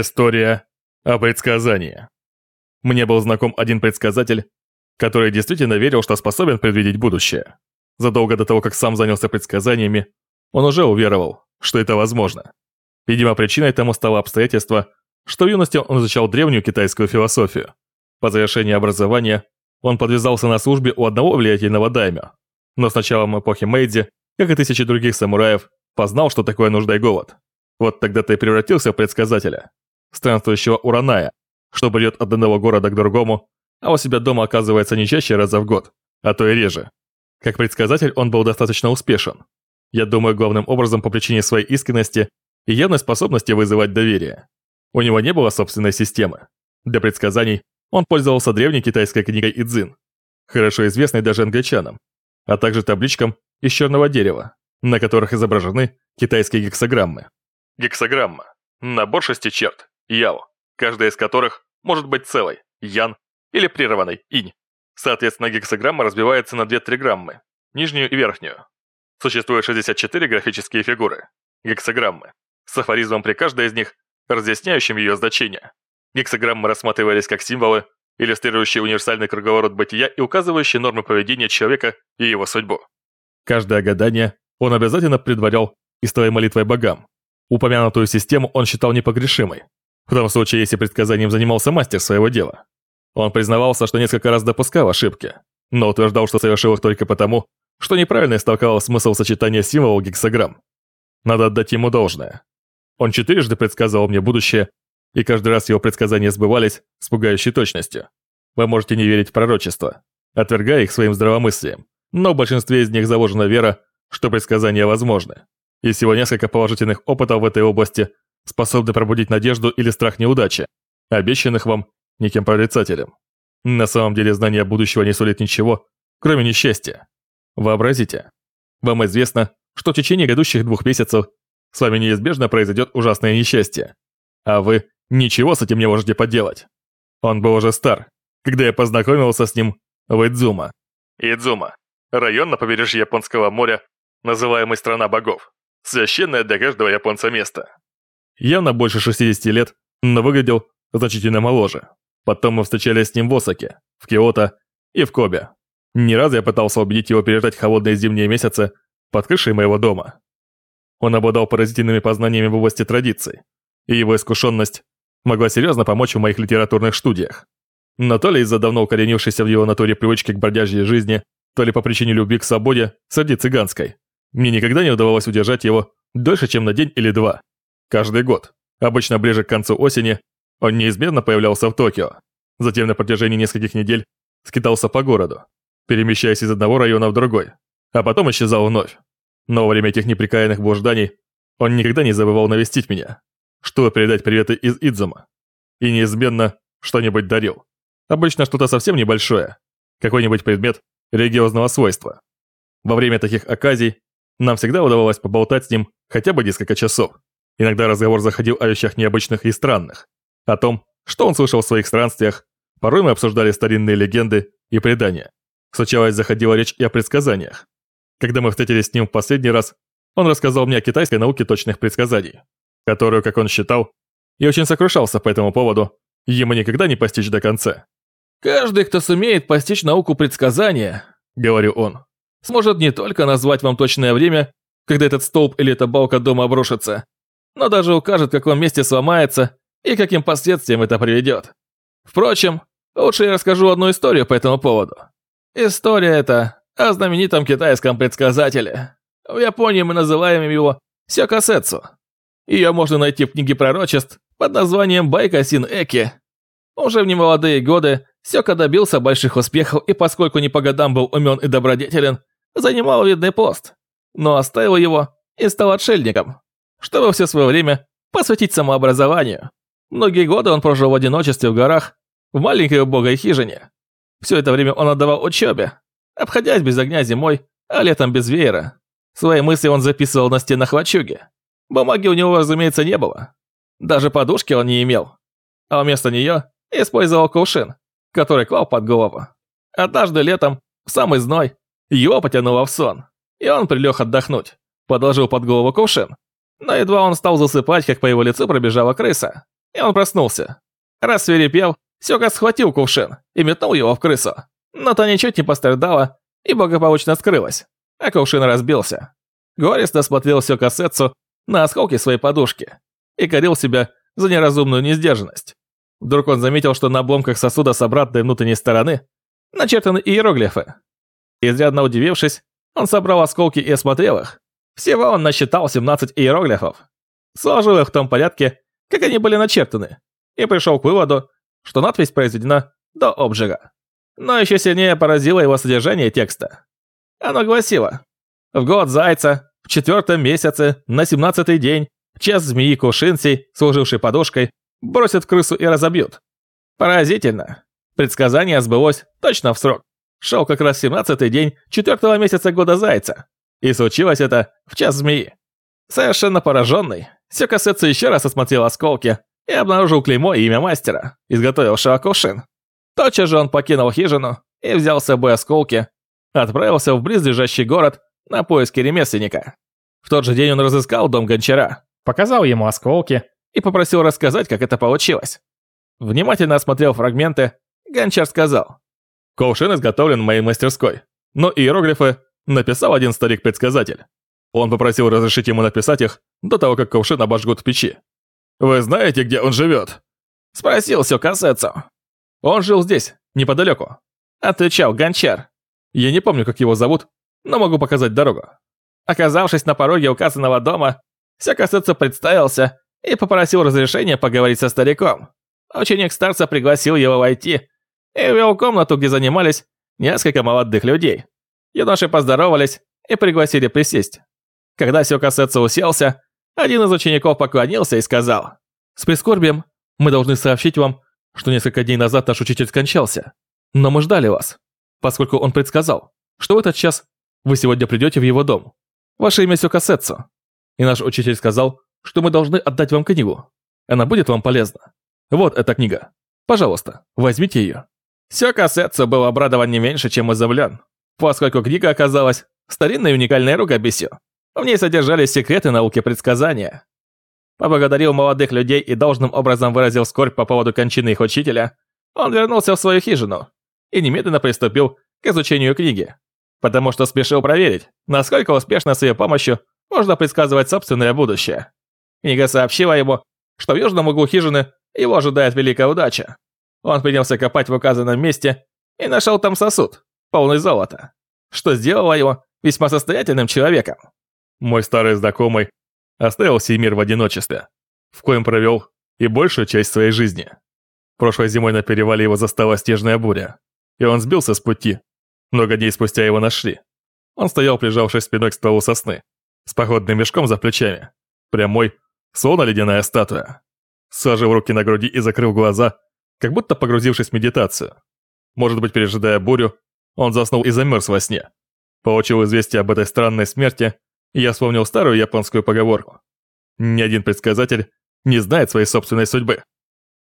История о предсказании. Мне был знаком один предсказатель, который действительно верил, что способен предвидеть будущее. Задолго до того, как сам занялся предсказаниями, он уже уверовал, что это возможно. Видимо, причиной тому стало обстоятельство, что в юности он изучал древнюю китайскую философию. По завершении образования он подвязался на службе у одного влиятельного даймё. Но с началом эпохи Мэйдзи, как и тысячи других самураев, познал, что такое нужда и голод. Вот тогда-то и превратился в предсказателя странствующего Ураная, что бредет от одного города к другому, а у себя дома оказывается не чаще раза в год, а то и реже. Как предсказатель он был достаточно успешен. Я думаю, главным образом по причине своей искренности и явной способности вызывать доверие. У него не было собственной системы. Для предсказаний он пользовался древней китайской книгой Идзин, хорошо известной даже англичанам, а также табличкам из черного дерева, на которых изображены китайские гексограммы. Гексограмма – набор шести черт, яо, каждая из которых может быть целой, ян, или прерванной, инь. Соответственно, гексограмма разбивается на две триграммы, нижнюю и верхнюю. Существует 64 графические фигуры, гексограммы, с афоризмом при каждой из них, разъясняющим ее значение. Гексограммы рассматривались как символы, иллюстрирующие универсальный круговорот бытия и указывающие нормы поведения человека и его судьбу. Каждое гадание он обязательно предварял истовой молитвой богам. Упомянутую систему он считал непогрешимой, в том случае, если предсказанием занимался мастер своего дела. Он признавался, что несколько раз допускал ошибки, но утверждал, что совершил их только потому, что неправильно истолковал смысл сочетания символов гексограмм. Надо отдать ему должное. Он четырежды предсказывал мне будущее, и каждый раз его предсказания сбывались с пугающей точностью. Вы можете не верить в пророчества, отвергая их своим здравомыслием, но в большинстве из них заложена вера, что предсказания возможны. И всего несколько положительных опытов в этой области способны пробудить надежду или страх неудачи, обещанных вам неким прорицателем. На самом деле знание будущего не сулит ничего, кроме несчастья. Вообразите. Вам известно, что в течение грядущих двух месяцев с вами неизбежно произойдет ужасное несчастье. А вы ничего с этим не можете поделать. Он был уже стар, когда я познакомился с ним в Идзума. Идзума – район на побережье Японского моря, называемый «Страна богов». Священное для каждого японца место. Явно больше 60 лет, но выглядел значительно моложе. Потом мы встречались с ним в Осаке, в Киото и в Кобе. Ни разу я пытался убедить его переждать холодные зимние месяцы под крышей моего дома. Он обладал поразительными познаниями в области традиций, и его искушенность могла серьезно помочь в моих литературных студиях. Но то ли из-за давно укоренившейся в его натуре привычки к бродяжьей жизни, то ли по причине любви к свободе среди цыганской, мне никогда не удавалось удержать его дольше, чем на день или два. Каждый год, обычно ближе к концу осени, он неизменно появлялся в Токио. Затем на протяжении нескольких недель скитался по городу, перемещаясь из одного района в другой, а потом исчезал вновь. Но во время этих неприкаянных блужданий он никогда не забывал навестить меня, чтобы передать приветы из Идзума. И неизменно что-нибудь дарил. Обычно что-то совсем небольшое, какой-нибудь предмет религиозного свойства. Во время таких оказий нам всегда удавалось поболтать с ним хотя бы несколько часов. Иногда разговор заходил о вещах необычных и странных, о том, что он слышал в своих странствиях. Порой мы обсуждали старинные легенды и предания. Случалось, заходила речь и о предсказаниях. Когда мы встретились с ним в последний раз, он рассказал мне о китайской науке точных предсказаний, которую, как он считал, и очень сокрушался по этому поводу, ему никогда не постичь до конца. «Каждый, кто сумеет постичь науку предсказания, — говорил он, — сможет не только назвать вам точное время, когда этот столб или эта балка дома обрушится, но даже укажет, в каком месте сломается и каким последствиям это приведет. Впрочем, лучше я расскажу одну историю по этому поводу. История эта о знаменитом китайском предсказателе. В Японии мы называем его Сёкасетсу. Ее можно найти в книге пророчеств под названием Байка Син Эки. Уже в немолодые годы Сёка добился больших успехов и поскольку не по годам был умен и добродетелен, занимал видный пост, но оставил его и стал отшельником чтобы все свое время посвятить самообразованию. Многие годы он прожил в одиночестве в горах, в маленькой убогой хижине. Все это время он отдавал учебе, обходясь без огня зимой, а летом без веера. Свои мысли он записывал на стенах лачуги. Бумаги у него, разумеется, не было. Даже подушки он не имел. А вместо нее использовал кувшин, который клал под голову. Однажды летом, в самый зной, его потянуло в сон, и он прилег отдохнуть. Подложил под голову кувшин но едва он стал засыпать, как по его лицу пробежала крыса. и он проснулся. Рассверепел, Сёка схватил кувшин и метнул его в крысу. Но та ничуть не пострадала и благополучно скрылась, а кувшин разбился. Горестно смотрел Сёка Сетсу на осколки своей подушки и корил себя за неразумную несдержанность. Вдруг он заметил, что на обломках сосуда с обратной внутренней стороны начертаны иероглифы. Изрядно удивившись, он собрал осколки и осмотрел их. Всего он насчитал 17 иероглифов. Сложил их в том порядке, как они были начертаны, и пришел к выводу, что надпись произведена до обжига. Но еще сильнее поразило его содержание текста. Оно гласило «В год зайца, в четвертом месяце, на семнадцатый день, в час змеи Кушинси, служившей подушкой, бросят крысу и разобьют». Поразительно. Предсказание сбылось точно в срок. Шел как раз семнадцатый день четвертого месяца года зайца. И случилось это в час змеи. Совершенно пораженный, Сёкасетсу еще раз осмотрел осколки и обнаружил клеймо и имя мастера, изготовившего кувшин. Тотчас же он покинул хижину и взял с собой осколки, отправился в близлежащий город на поиски ремесленника. В тот же день он разыскал дом гончара, показал ему осколки и попросил рассказать, как это получилось. Внимательно осмотрел фрагменты, гончар сказал. «Кувшин изготовлен в моей мастерской, но иероглифы написал один старик-предсказатель. Он попросил разрешить ему написать их до того, как кувшин обожгут в печи. Вы знаете, где он живет?» Спросил Сёкасецу. «Он жил здесь, неподалеку», — отвечал гончар. «Я не помню, как его зовут, но могу показать дорогу». Оказавшись на пороге указанного дома, Сёкасецу представился и попросил разрешения поговорить со стариком. Ученик старца пригласил его войти и ввел комнату, где занимались несколько молодых людей. Юноши поздоровались и пригласили присесть. Когда Сёкасецу уселся, один из учеников поклонился и сказал, «С прискорбием мы должны сообщить вам, что несколько дней назад наш учитель скончался. Но мы ждали вас, поскольку он предсказал, что в этот час вы сегодня придете в его дом. Ваше имя Сёкасецу. И наш учитель сказал, что мы должны отдать вам книгу. Она будет вам полезна. Вот эта книга. Пожалуйста, возьмите ее». Сёкасецу был обрадован не меньше, чем изумлен, поскольку книга оказалась старинной уникальной рукописью, в ней содержались секреты науки предсказания. Поблагодарил молодых людей и должным образом выразил скорбь по поводу кончины их учителя, он вернулся в свою хижину и немедленно приступил к изучению книги, потому что спешил проверить, насколько успешно с ее помощью можно предсказывать собственное будущее. Книга сообщила ему, что в южном углу хижины его ожидает великая удача. Он принялся копать в указанном месте и нашел там сосуд, полный золота, что сделало его весьма состоятельным человеком. Мой старый знакомый оставил сей мир в одиночестве, в коем провел и большую часть своей жизни. Прошлой зимой на перевале его застала снежная буря, и он сбился с пути. Много дней спустя его нашли. Он стоял, прижавшись спиной к стволу сосны, с походным мешком за плечами, прямой, словно ледяная статуя. Сложил руки на груди и закрыл глаза, как будто погрузившись в медитацию. Может быть, пережидая бурю, он заснул и замерз во сне. Получил известие об этой странной смерти я вспомнил старую японскую поговорку. Ни один предсказатель не знает своей собственной судьбы.